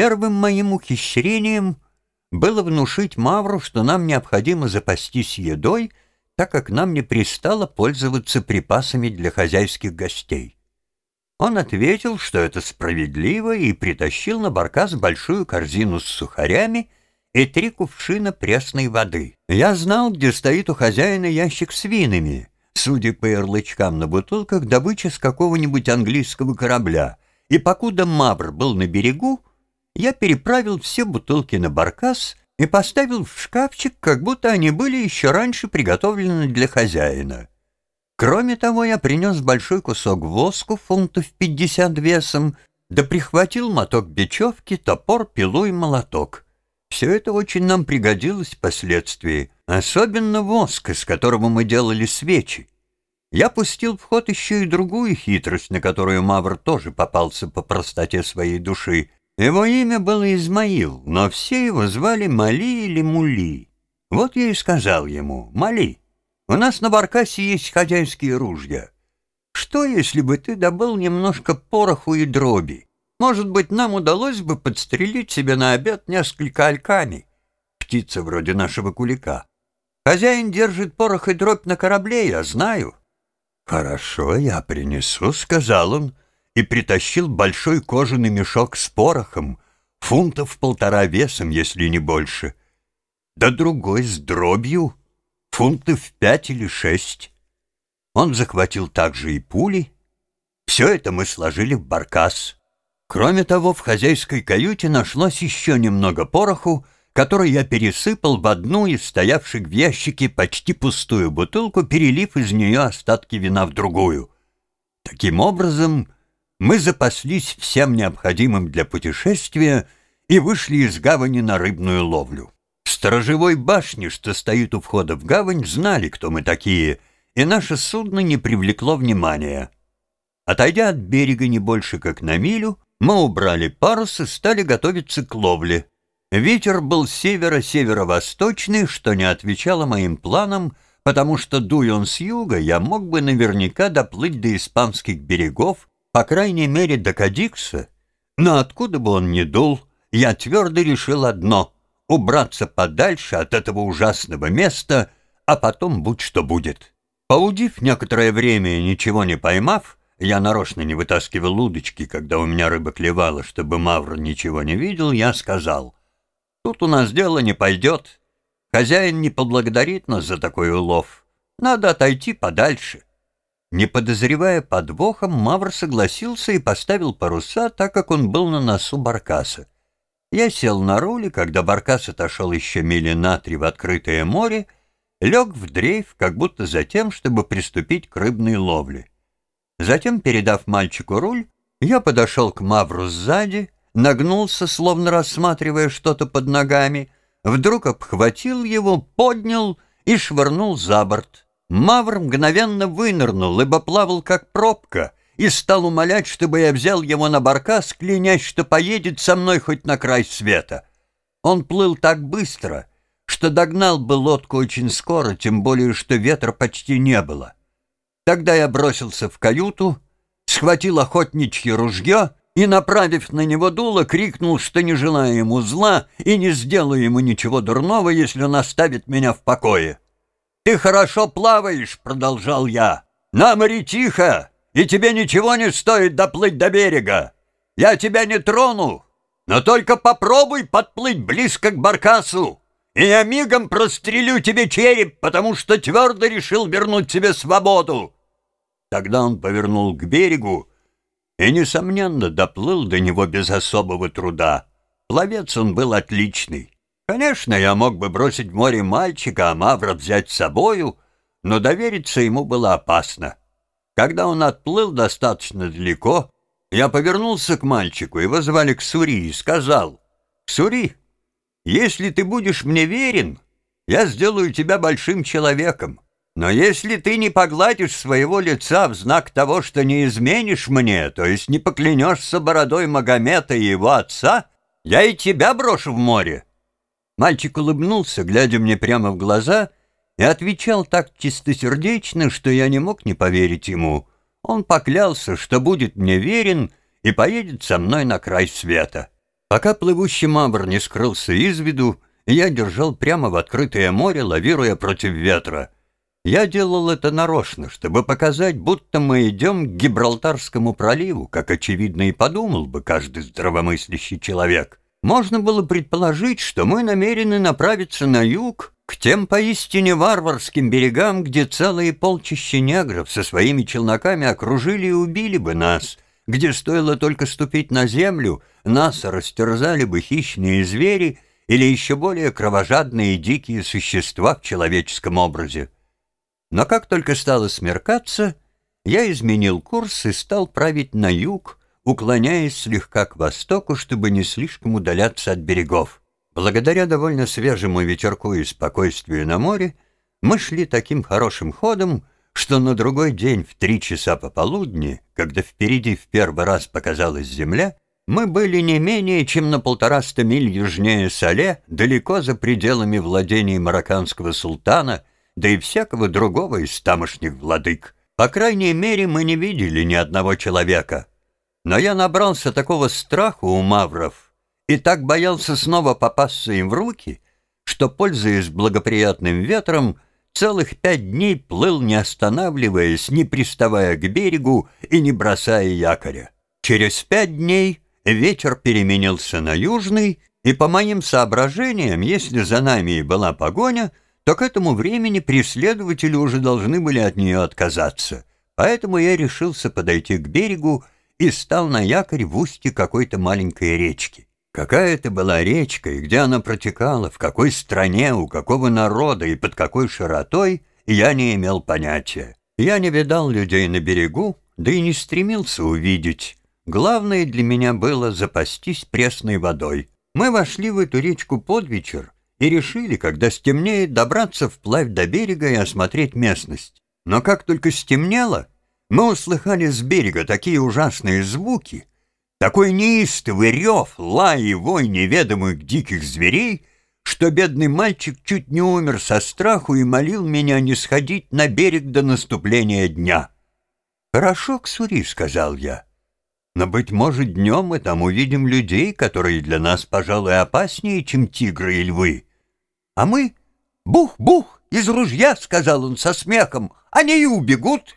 Первым моим ухищрением было внушить Мавру, что нам необходимо запастись едой, так как нам не пристало пользоваться припасами для хозяйских гостей. Он ответил, что это справедливо, и притащил на баркас большую корзину с сухарями и три кувшина пресной воды. Я знал, где стоит у хозяина ящик с винами, судя по ярлычкам на бутылках, добыча с какого-нибудь английского корабля. И покуда Мавр был на берегу, я переправил все бутылки на баркас и поставил в шкафчик, как будто они были еще раньше приготовлены для хозяина. Кроме того, я принес большой кусок воску, фунтов 50 весом, да прихватил моток бечевки, топор, пилу и молоток. Все это очень нам пригодилось впоследствии, особенно воск, из которого мы делали свечи. Я пустил в ход еще и другую хитрость, на которую Мавр тоже попался по простоте своей души. Его имя было Измаил, но все его звали Мали или Мули. Вот я и сказал ему, Мали, у нас на Баркасе есть хозяйские ружья. Что, если бы ты добыл немножко пороху и дроби? Может быть, нам удалось бы подстрелить себе на обед несколько альками? Птица вроде нашего кулика. Хозяин держит порох и дробь на корабле, я знаю. Хорошо, я принесу, — сказал он, и притащил большой кожаный мешок с порохом, фунтов полтора весом, если не больше. Да другой с дробью — фунтов пять или шесть. Он захватил также и пули. Все это мы сложили в баркас. Кроме того, в хозяйской каюте нашлось еще немного пороху, который я пересыпал в одну из стоявших в ящике почти пустую бутылку, перелив из нее остатки вина в другую. Таким образом, мы запаслись всем необходимым для путешествия и вышли из гавани на рыбную ловлю сторожевой башне, что стоит у входа в гавань, знали, кто мы такие, и наше судно не привлекло внимания. Отойдя от берега не больше как на милю, мы убрали парус и стали готовиться к ловле. Ветер был северо-северо-восточный, что не отвечало моим планам, потому что, дуя он с юга, я мог бы наверняка доплыть до испанских берегов, по крайней мере до Кадикса. Но откуда бы он ни дул, я твердо решил одно — убраться подальше от этого ужасного места, а потом будь что будет. Поудив некоторое время ничего не поймав, я нарочно не вытаскивал удочки, когда у меня рыба клевала, чтобы Мавр ничего не видел, я сказал, «Тут у нас дело не пойдет. Хозяин не поблагодарит нас за такой улов. Надо отойти подальше». Не подозревая подвохом, Мавр согласился и поставил паруса, так как он был на носу баркаса. Я сел на руль, и когда баркас отошел еще мили на три в открытое море, лег в дрейф, как будто за тем, чтобы приступить к рыбной ловле. Затем, передав мальчику руль, я подошел к Мавру сзади, нагнулся, словно рассматривая что-то под ногами, вдруг обхватил его, поднял и швырнул за борт. Мавр мгновенно вынырнул, ибо плавал как пробка — и стал умолять, чтобы я взял его на баркас, клянясь, что поедет со мной хоть на край света. Он плыл так быстро, что догнал бы лодку очень скоро, тем более, что ветра почти не было. Тогда я бросился в каюту, схватил охотничье ружье и, направив на него дуло, крикнул, что не желаю ему зла и не сделаю ему ничего дурного, если он оставит меня в покое. «Ты хорошо плаваешь», — продолжал я. «На море тихо, и тебе ничего не стоит доплыть до берега. Я тебя не трону, но только попробуй подплыть близко к баркасу, и я мигом прострелю тебе череп, потому что твердо решил вернуть тебе свободу». Тогда он повернул к берегу и, несомненно, доплыл до него без особого труда. Пловец он был отличный. Конечно, я мог бы бросить в море мальчика, а Мавра взять с собою, но довериться ему было опасно. Когда он отплыл достаточно далеко, я повернулся к мальчику, его звали Ксури, и сказал, «Ксури, если ты будешь мне верен, я сделаю тебя большим человеком. Но если ты не погладишь своего лица в знак того, что не изменишь мне, то есть не поклянешься бородой Магомета и его отца, я и тебя брошу в море». Мальчик улыбнулся, глядя мне прямо в глаза, и отвечал так чистосердечно, что я не мог не поверить ему. Он поклялся, что будет мне верен и поедет со мной на край света. Пока плывущий мавр не скрылся из виду, я держал прямо в открытое море, лавируя против ветра. Я делал это нарочно, чтобы показать, будто мы идем к Гибралтарскому проливу, как очевидно и подумал бы каждый здравомыслящий человек. Можно было предположить, что мы намерены направиться на юг, к тем поистине варварским берегам, где целые полчища негров со своими челноками окружили и убили бы нас, где стоило только ступить на землю, нас растерзали бы хищные звери или еще более кровожадные дикие существа в человеческом образе. Но как только стало смеркаться, я изменил курс и стал править на юг, уклоняясь слегка к востоку, чтобы не слишком удаляться от берегов. Благодаря довольно свежему ветерку и спокойствию на море, мы шли таким хорошим ходом, что на другой день в три часа пополудни, когда впереди в первый раз показалась земля, мы были не менее чем на полтораста миль южнее Сале, далеко за пределами владений марокканского султана, да и всякого другого из тамошних владык. По крайней мере, мы не видели ни одного человека. Но я набрался такого страха у мавров и так боялся снова попасться им в руки, что, пользуясь благоприятным ветром, целых пять дней плыл, не останавливаясь, не приставая к берегу и не бросая якоря. Через пять дней ветер переменился на южный, и, по моим соображениям, если за нами и была погоня, то к этому времени преследователи уже должны были от нее отказаться. Поэтому я решился подойти к берегу и стал на якорь в устье какой-то маленькой речки. Какая это была речка и где она протекала, в какой стране, у какого народа и под какой широтой, я не имел понятия. Я не видал людей на берегу, да и не стремился увидеть. Главное для меня было запастись пресной водой. Мы вошли в эту речку под вечер и решили, когда стемнеет, добраться вплавь до берега и осмотреть местность. Но как только стемнело, мы услыхали с берега такие ужасные звуки, такой неистовый рев, лай и вой неведомых диких зверей, что бедный мальчик чуть не умер со страху и молил меня не сходить на берег до наступления дня. «Хорошо, Ксури», — сказал я, — «но, быть может, днем мы там увидим людей, которые для нас, пожалуй, опаснее, чем тигры и львы». А мы «Бух-бух!» из ружья, — сказал он со смехом, — они и убегут.